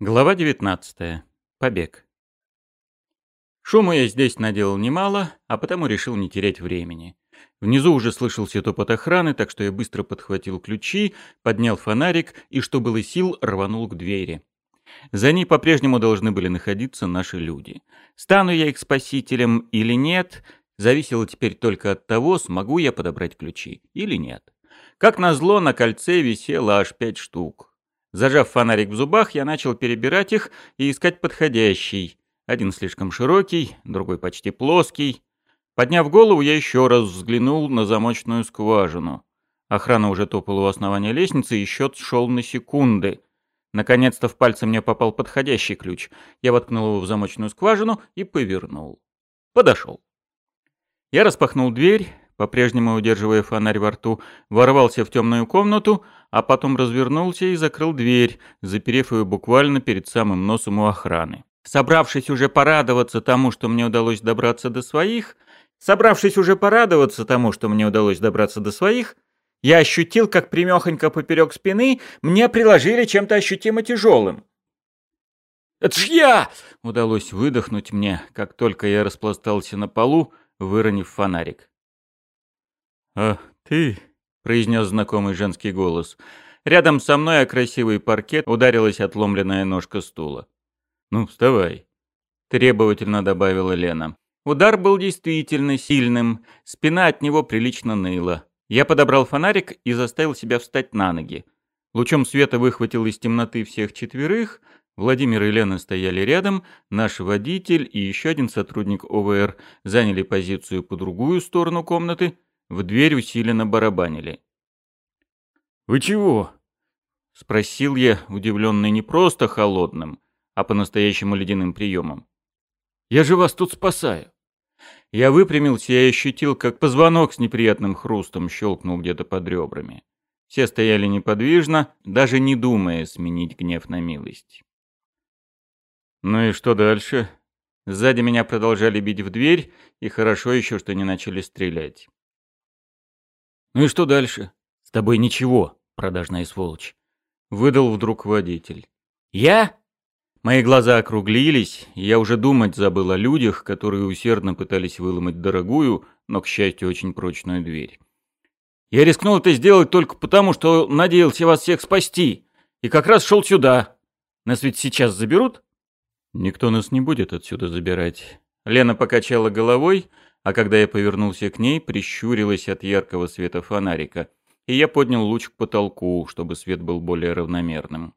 Глава 19. Побег. Шума я здесь наделал немало, а потому решил не терять времени. Внизу уже слышался топот охраны, так что я быстро подхватил ключи, поднял фонарик и, что было сил, рванул к двери. За ней по-прежнему должны были находиться наши люди. Стану я их спасителем или нет, зависело теперь только от того, смогу я подобрать ключи или нет. Как назло, на кольце висело аж пять штук. Зажав фонарик в зубах, я начал перебирать их и искать подходящий. Один слишком широкий, другой почти плоский. Подняв голову, я еще раз взглянул на замочную скважину. Охрана уже топала у основания лестницы, и счет шел на секунды. Наконец-то в пальцы мне попал подходящий ключ. Я воткнул его в замочную скважину и повернул. Подошел. Я распахнул дверь, по-прежнему удерживая фонарь во рту, ворвался в темную комнату, а потом развернулся и закрыл дверь, заперев ее буквально перед самым носом у охраны. Собравшись уже порадоваться тому, что мне удалось добраться до своих, собравшись уже порадоваться тому, что мне удалось добраться до своих, я ощутил, как примехонько поперек спины мне приложили чем-то ощутимо тяжелым. «Это ж я!» — удалось выдохнуть мне, как только я распластался на полу, выронив фонарик. «А ты?» — произнес знакомый женский голос. Рядом со мной о красивый паркет ударилась отломленная ножка стула. «Ну, вставай», — требовательно добавила Лена. Удар был действительно сильным, спина от него прилично ныла. Я подобрал фонарик и заставил себя встать на ноги. Лучом света выхватил из темноты всех четверых. Владимир и Лена стояли рядом, наш водитель и еще один сотрудник ОВР заняли позицию по другую сторону комнаты — в дверь усиленно барабанили. «Вы чего?» — спросил я, удивленный не просто холодным, а по-настоящему ледяным приемом. «Я же вас тут спасаю!» Я выпрямился и ощутил, как позвонок с неприятным хрустом щелкнул где-то под ребрами. Все стояли неподвижно, даже не думая сменить гнев на милость. «Ну и что дальше?» Сзади меня продолжали бить в дверь, и хорошо еще, что не начали стрелять. «Ну и что дальше?» «С тобой ничего, продажная сволочь», — выдал вдруг водитель. «Я?» Мои глаза округлились, и я уже думать забыл о людях, которые усердно пытались выломать дорогую, но, к счастью, очень прочную дверь. Я рискнул это сделать только потому, что надеялся вас всех спасти, и как раз шел сюда. Нас ведь сейчас заберут? Никто нас не будет отсюда забирать. Лена покачала головой, а когда я повернулся к ней, прищурилась от яркого света фонарика, и я поднял луч к потолку, чтобы свет был более равномерным.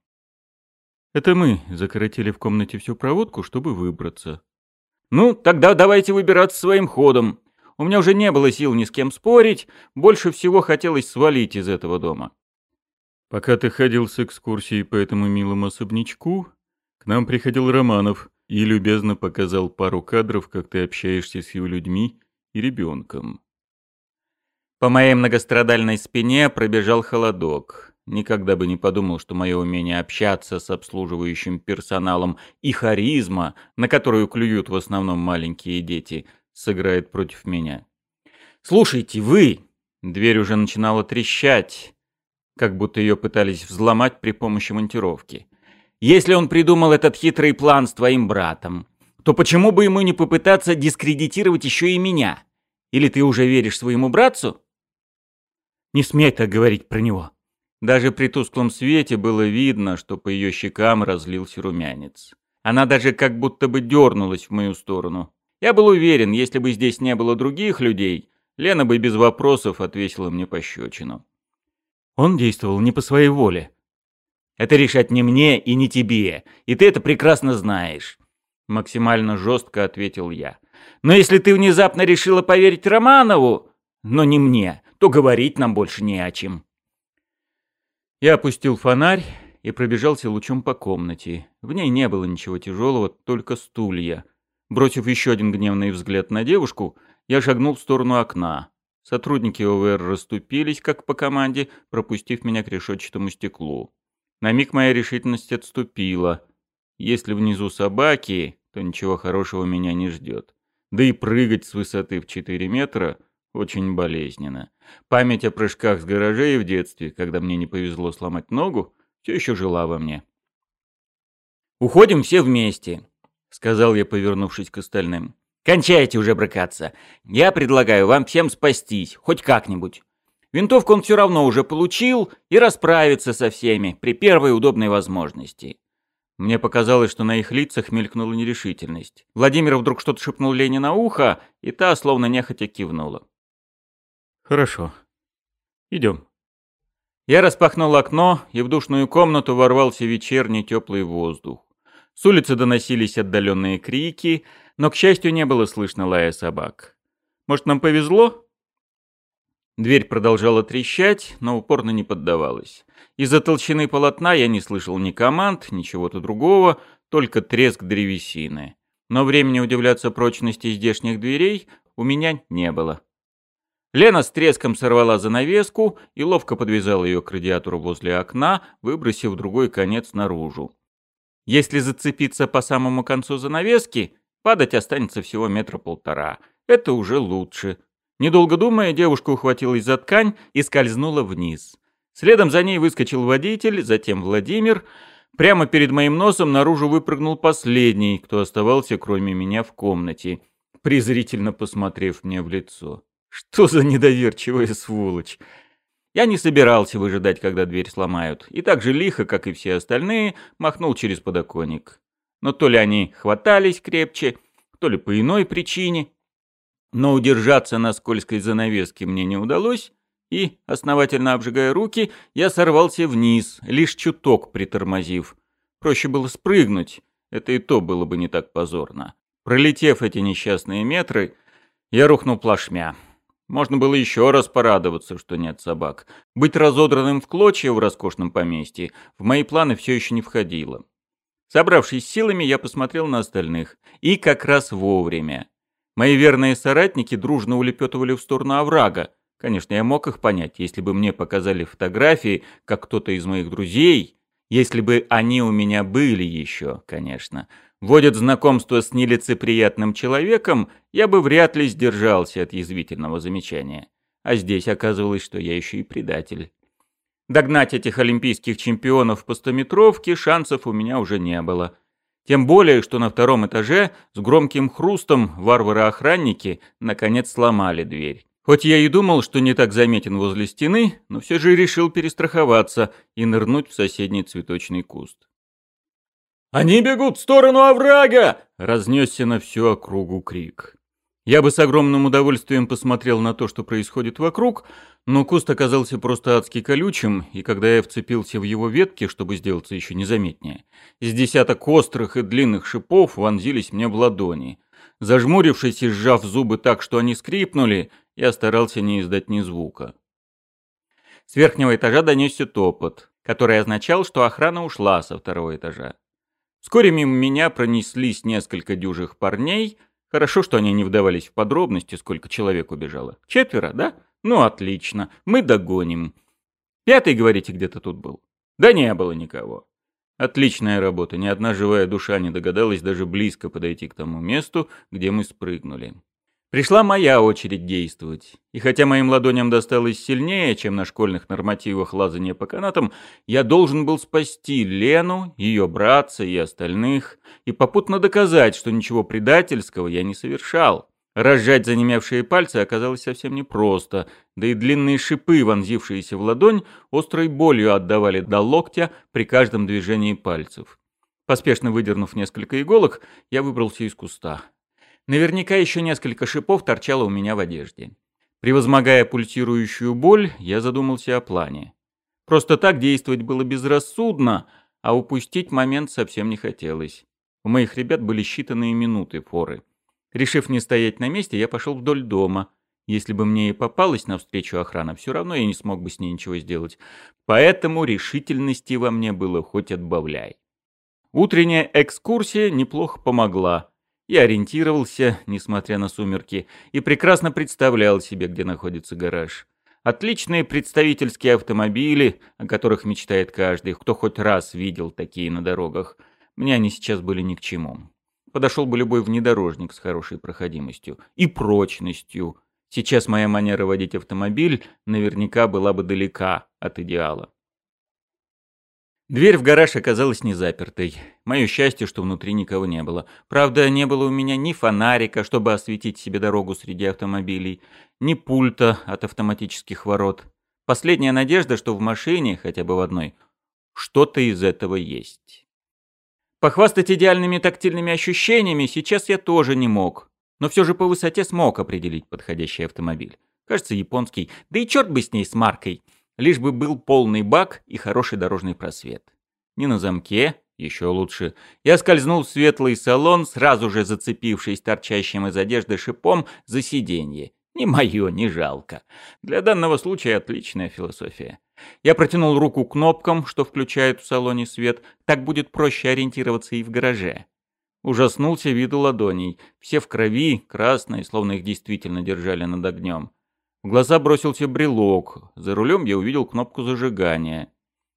Это мы закоротили в комнате всю проводку, чтобы выбраться. Ну, тогда давайте выбираться своим ходом. У меня уже не было сил ни с кем спорить, больше всего хотелось свалить из этого дома. Пока ты ходил с экскурсией по этому милому особнячку, к нам приходил Романов и любезно показал пару кадров, как ты общаешься с его людьми и ребенком. По моей многострадальной спине пробежал холодок. Никогда бы не подумал, что мое умение общаться с обслуживающим персоналом и харизма, на которую клюют в основном маленькие дети, сыграет против меня. «Слушайте, вы!» Дверь уже начинала трещать, как будто ее пытались взломать при помощи монтировки. Если он придумал этот хитрый план с твоим братом, то почему бы ему не попытаться дискредитировать еще и меня? Или ты уже веришь своему братцу? Не смей так говорить про него. Даже при тусклом свете было видно, что по ее щекам разлился румянец. Она даже как будто бы дернулась в мою сторону. Я был уверен, если бы здесь не было других людей, Лена бы без вопросов отвесила мне пощечину. Он действовал не по своей воле. Это решать не мне и не тебе, и ты это прекрасно знаешь. Максимально жестко ответил я. Но если ты внезапно решила поверить Романову, но не мне, то говорить нам больше не о чем. Я опустил фонарь и пробежался лучом по комнате. В ней не было ничего тяжелого, только стулья. Бросив еще один гневный взгляд на девушку, я шагнул в сторону окна. Сотрудники ОВР расступились, как по команде, пропустив меня к решетчатому стеклу. На миг моя решительность отступила. Если внизу собаки, то ничего хорошего меня не ждет. Да и прыгать с высоты в 4 метра очень болезненно. Память о прыжках с гаражей в детстве, когда мне не повезло сломать ногу, все еще жила во мне. «Уходим все вместе», — сказал я, повернувшись к остальным. «Кончайте уже брыкаться. Я предлагаю вам всем спастись, хоть как-нибудь. Винтовку он все равно уже получил и расправится со всеми при первой удобной возможности». Мне показалось, что на их лицах мелькнула нерешительность. Владимир вдруг что-то шепнул Лене на ухо, и та словно нехотя кивнула. «Хорошо. Идем». Я распахнул окно, и в душную комнату ворвался вечерний теплый воздух. С улицы доносились отдаленные крики, но, к счастью, не было слышно лая собак. Может, нам повезло? Дверь продолжала трещать, но упорно не поддавалась. Из-за толщины полотна я не слышал ни команд, ни чего-то другого, только треск древесины. Но времени удивляться прочности здешних дверей у меня не было. Лена с треском сорвала занавеску и ловко подвязала ее к радиатору возле окна, выбросив другой конец наружу. Если зацепиться по самому концу занавески, падать останется всего метра полтора. Это уже лучше. Недолго думая, девушка ухватилась за ткань и скользнула вниз. Следом за ней выскочил водитель, затем Владимир. Прямо перед моим носом наружу выпрыгнул последний, кто оставался кроме меня в комнате, презрительно посмотрев мне в лицо. Что за недоверчивая сволочь! Я не собирался выжидать, когда дверь сломают, и так же лихо, как и все остальные, махнул через подоконник. Но то ли они хватались крепче, то ли по иной причине, но удержаться на скользкой занавеске мне не удалось, и, основательно обжигая руки, я сорвался вниз, лишь чуток притормозив. Проще было спрыгнуть, это и то было бы не так позорно. Пролетев эти несчастные метры, я рухнул плашмя. Можно было еще раз порадоваться, что нет собак. Быть разодранным в клочья в роскошном поместье в мои планы все еще не входило. Собравшись силами, я посмотрел на остальных. И как раз вовремя. Мои верные соратники дружно улепетывали в сторону оврага. Конечно, я мог их понять, если бы мне показали фотографии, как кто-то из моих друзей, если бы они у меня были еще, конечно, водят знакомство с нелицеприятным человеком, я бы вряд ли сдержался от язвительного замечания. А здесь оказывалось, что я еще и предатель. Догнать этих олимпийских чемпионов по стометровке шансов у меня уже не было. Тем более, что на втором этаже с громким хрустом варвары-охранники наконец сломали дверь. Хоть я и думал, что не так заметен возле стены, но все же решил перестраховаться и нырнуть в соседний цветочный куст. «Они бегут в сторону оврага!» — разнесся на всю округу крик. Я бы с огромным удовольствием посмотрел на то, что происходит вокруг, но куст оказался просто адски колючим, и когда я вцепился в его ветки, чтобы сделаться еще незаметнее, из десяток острых и длинных шипов вонзились мне в ладони. Зажмурившись и сжав зубы так, что они скрипнули, я старался не издать ни звука. С верхнего этажа донесся топот, который означал, что охрана ушла со второго этажа. Вскоре мимо меня пронеслись несколько дюжих парней. Хорошо, что они не вдавались в подробности, сколько человек убежало. Четверо, да? Ну, отлично. Мы догоним. Пятый, говорите, где-то тут был? Да не было никого. Отличная работа. Ни одна живая душа не догадалась даже близко подойти к тому месту, где мы спрыгнули. Пришла моя очередь действовать. И хотя моим ладоням досталось сильнее, чем на школьных нормативах лазания по канатам, я должен был спасти Лену, ее братца и остальных, и попутно доказать, что ничего предательского я не совершал. Разжать занемевшие пальцы оказалось совсем непросто, да и длинные шипы, вонзившиеся в ладонь, острой болью отдавали до локтя при каждом движении пальцев. Поспешно выдернув несколько иголок, я выбрался из куста. Наверняка еще несколько шипов торчало у меня в одежде. Превозмогая пульсирующую боль, я задумался о плане. Просто так действовать было безрассудно, а упустить момент совсем не хотелось. У моих ребят были считанные минуты форы. Решив не стоять на месте, я пошел вдоль дома. Если бы мне и попалась навстречу охрана, все равно я не смог бы с ней ничего сделать. Поэтому решительности во мне было хоть отбавляй. Утренняя экскурсия неплохо помогла. Я ориентировался, несмотря на сумерки, и прекрасно представлял себе, где находится гараж. Отличные представительские автомобили, о которых мечтает каждый, кто хоть раз видел такие на дорогах. Мне они сейчас были ни к чему. Подошел бы любой внедорожник с хорошей проходимостью и прочностью. Сейчас моя манера водить автомобиль наверняка была бы далека от идеала. Дверь в гараж оказалась не запертой. Мое счастье, что внутри никого не было. Правда, не было у меня ни фонарика, чтобы осветить себе дорогу среди автомобилей, ни пульта от автоматических ворот. Последняя надежда, что в машине, хотя бы в одной, что-то из этого есть. Похвастать идеальными тактильными ощущениями сейчас я тоже не мог, но все же по высоте смог определить подходящий автомобиль. Кажется, японский, да и черт бы с ней с маркой, лишь бы был полный бак и хороший дорожный просвет. Не на замке, еще лучше. Я скользнул в светлый салон, сразу же зацепившись торчащим из одежды шипом за сиденье. Ни мое, ни жалко. Для данного случая отличная философия. Я протянул руку кнопкам, что включают в салоне свет. Так будет проще ориентироваться и в гараже. Ужаснулся виду ладоней. Все в крови, красные, словно их действительно держали над огнем. В глаза бросился брелок. За рулем я увидел кнопку зажигания.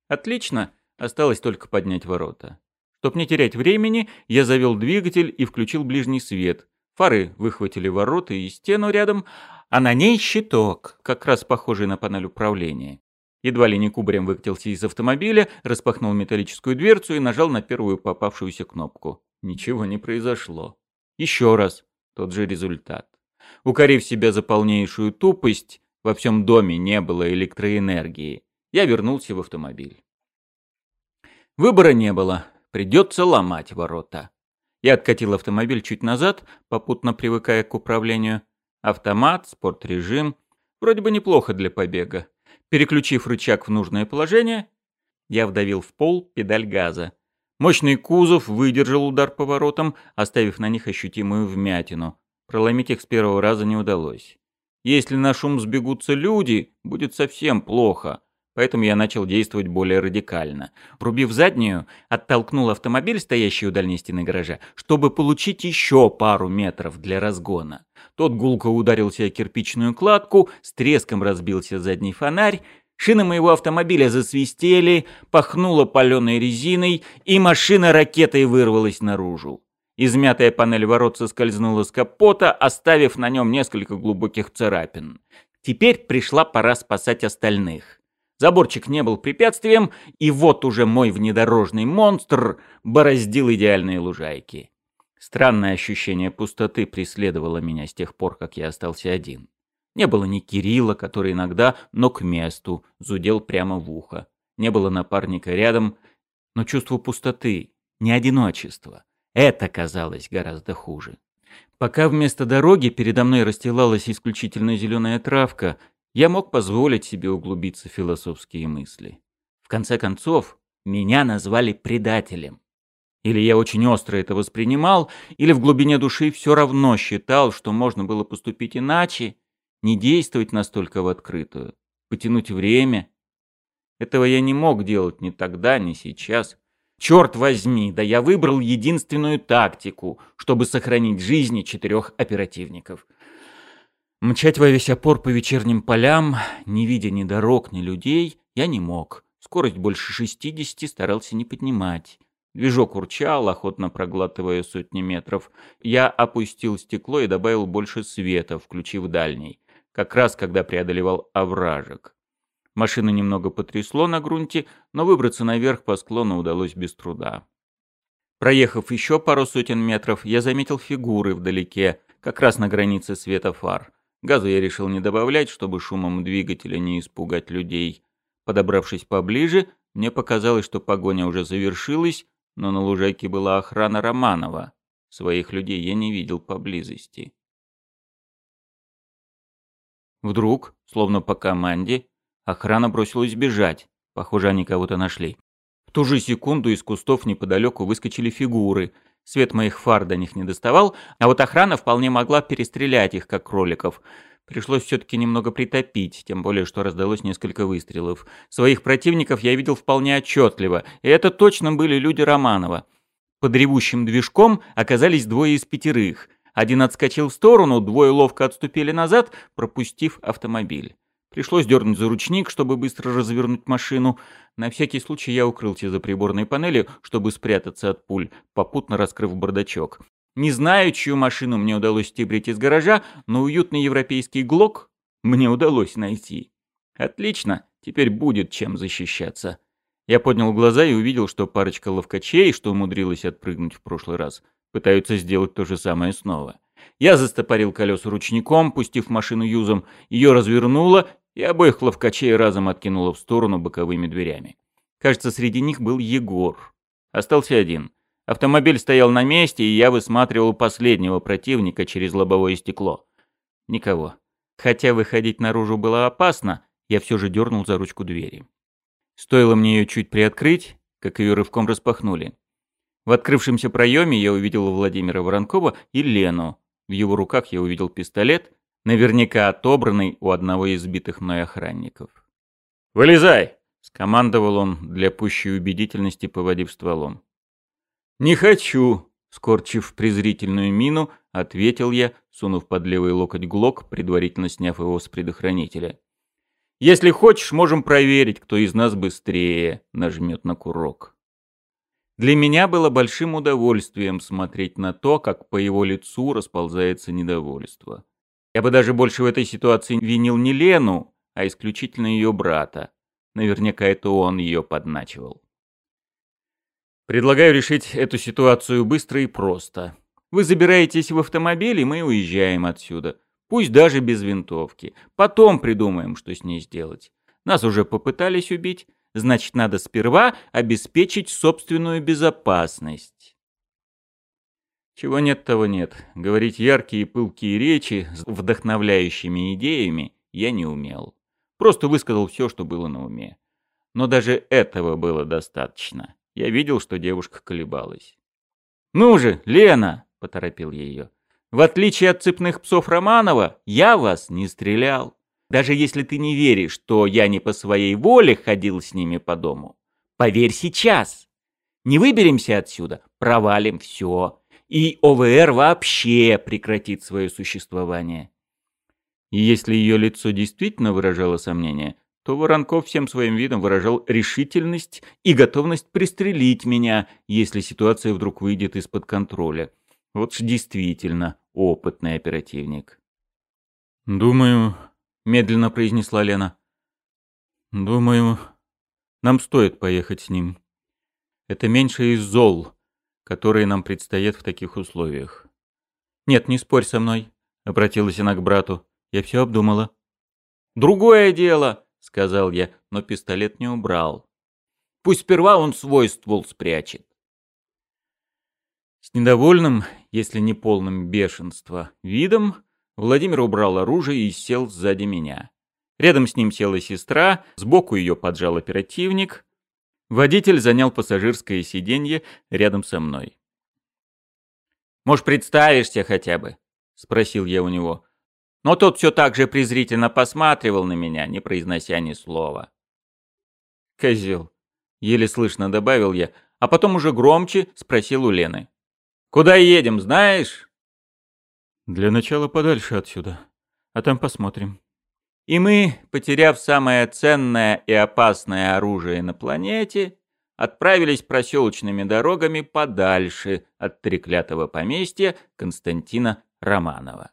Отлично. Осталось только поднять ворота. Чтоб не терять времени, я завел двигатель и включил ближний свет. Фары выхватили ворота и стену рядом, а на ней щиток, как раз похожий на панель управления. Едва ли не кубарем выкатился из автомобиля, распахнул металлическую дверцу и нажал на первую попавшуюся кнопку. Ничего не произошло. Еще раз. Тот же результат. Укорив себя за полнейшую тупость, во всем доме не было электроэнергии. Я вернулся в автомобиль. Выбора не было. Придется ломать ворота. Я откатил автомобиль чуть назад, попутно привыкая к управлению. Автомат, спортрежим. Вроде бы неплохо для побега. Переключив рычаг в нужное положение, я вдавил в пол педаль газа. Мощный кузов выдержал удар поворотом, оставив на них ощутимую вмятину. Проломить их с первого раза не удалось. Если на шум сбегутся люди, будет совсем плохо. Поэтому я начал действовать более радикально. Врубив заднюю, оттолкнул автомобиль, стоящий у дальней стены гаража, чтобы получить еще пару метров для разгона. Тот гулко ударился о кирпичную кладку, с треском разбился задний фонарь, шины моего автомобиля засвистели, пахнуло паленой резиной, и машина ракетой вырвалась наружу. Измятая панель ворот соскользнула с капота, оставив на нем несколько глубоких царапин. Теперь пришла пора спасать остальных. Заборчик не был препятствием, и вот уже мой внедорожный монстр бороздил идеальные лужайки. Странное ощущение пустоты преследовало меня с тех пор, как я остался один. Не было ни Кирилла, который иногда, но к месту, зудел прямо в ухо. Не было напарника рядом, но чувство пустоты, не одиночество. Это казалось гораздо хуже. Пока вместо дороги передо мной расстилалась исключительно зеленая травка, я мог позволить себе углубиться в философские мысли. В конце концов, меня назвали предателем. Или я очень остро это воспринимал, или в глубине души все равно считал, что можно было поступить иначе, не действовать настолько в открытую, потянуть время. Этого я не мог делать ни тогда, ни сейчас. Черт возьми, да я выбрал единственную тактику, чтобы сохранить жизни четырех оперативников. Мчать во весь опор по вечерним полям, не видя ни дорог, ни людей, я не мог. Скорость больше шестидесяти старался не поднимать. Движок урчал, охотно проглатывая сотни метров. Я опустил стекло и добавил больше света, включив дальний. Как раз когда преодолевал овражек. Машину немного потрясло на грунте, но выбраться наверх по склону удалось без труда. Проехав еще пару сотен метров, я заметил фигуры вдалеке, как раз на границе света фар. Газу я решил не добавлять, чтобы шумом двигателя не испугать людей. Подобравшись поближе, мне показалось, что погоня уже завершилась, но на лужайке была охрана Романова. Своих людей я не видел поблизости. Вдруг, словно по команде, охрана бросилась бежать. Похоже, они кого-то нашли. В ту же секунду из кустов неподалеку выскочили фигуры — Свет моих фар до них не доставал, а вот охрана вполне могла перестрелять их, как кроликов. Пришлось все-таки немного притопить, тем более, что раздалось несколько выстрелов. Своих противников я видел вполне отчетливо, и это точно были люди Романова. Под ревущим движком оказались двое из пятерых. Один отскочил в сторону, двое ловко отступили назад, пропустив автомобиль. Пришлось дернуть за ручник, чтобы быстро развернуть машину. На всякий случай я укрылся за приборной панелью, чтобы спрятаться от пуль, попутно раскрыв бардачок. Не знаю, чью машину мне удалось стебрить из гаража, но уютный европейский ГЛОК мне удалось найти. Отлично, теперь будет чем защищаться. Я поднял глаза и увидел, что парочка ловкачей, что умудрилась отпрыгнуть в прошлый раз, пытаются сделать то же самое снова. Я застопорил колеса ручником, пустив машину юзом, ее развернуло, и обоих ловкачей разом откинуло в сторону боковыми дверями. Кажется, среди них был Егор. Остался один. Автомобиль стоял на месте, и я высматривал последнего противника через лобовое стекло. Никого. Хотя выходить наружу было опасно, я все же дернул за ручку двери. Стоило мне ее чуть приоткрыть, как ее рывком распахнули. В открывшемся проеме я увидел Владимира Воронкова и Лену. В его руках я увидел пистолет, наверняка отобранный у одного из сбитых мной охранников. «Вылезай!» — скомандовал он для пущей убедительности, поводив стволом. «Не хочу!» — скорчив презрительную мину, ответил я, сунув под левый локоть глок, предварительно сняв его с предохранителя. Если хочешь, можем проверить, кто из нас быстрее нажмет на курок. Для меня было большим удовольствием смотреть на то, как по его лицу расползается недовольство. Я бы даже больше в этой ситуации винил не Лену, а исключительно ее брата. Наверняка это он ее подначивал. Предлагаю решить эту ситуацию быстро и просто. Вы забираетесь в автомобиль, и мы уезжаем отсюда. Пусть даже без винтовки. Потом придумаем, что с ней сделать. Нас уже попытались убить, значит, надо сперва обеспечить собственную безопасность. Чего нет, того нет. Говорить яркие и пылкие речи с вдохновляющими идеями я не умел. Просто высказал все, что было на уме. Но даже этого было достаточно. Я видел, что девушка колебалась. «Ну же, Лена!» — поторопил ее. В отличие от цепных псов Романова, я вас не стрелял. Даже если ты не веришь, что я не по своей воле ходил с ними по дому. Поверь сейчас. Не выберемся отсюда, провалим все. И ОВР вообще прекратит свое существование. И если ее лицо действительно выражало сомнение, то Воронков всем своим видом выражал решительность и готовность пристрелить меня, если ситуация вдруг выйдет из-под контроля. Вот ж действительно опытный оперативник. «Думаю», — медленно произнесла Лена, — «думаю, нам стоит поехать с ним. Это меньше из зол, которые нам предстоят в таких условиях». «Нет, не спорь со мной», — обратилась она к брату. «Я все обдумала». «Другое дело», — сказал я, но пистолет не убрал. «Пусть сперва он свой ствол спрячет». С недовольным, если не полным бешенства, видом Владимир убрал оружие и сел сзади меня. Рядом с ним села сестра, сбоку ее поджал оперативник. Водитель занял пассажирское сиденье рядом со мной. «Может, представишься хотя бы?» — спросил я у него. Но тот все так же презрительно посматривал на меня, не произнося ни слова. «Козел», — еле слышно добавил я, а потом уже громче спросил у Лены. Куда едем, знаешь?» «Для начала подальше отсюда, а там посмотрим». И мы, потеряв самое ценное и опасное оружие на планете, отправились проселочными дорогами подальше от треклятого поместья Константина Романова.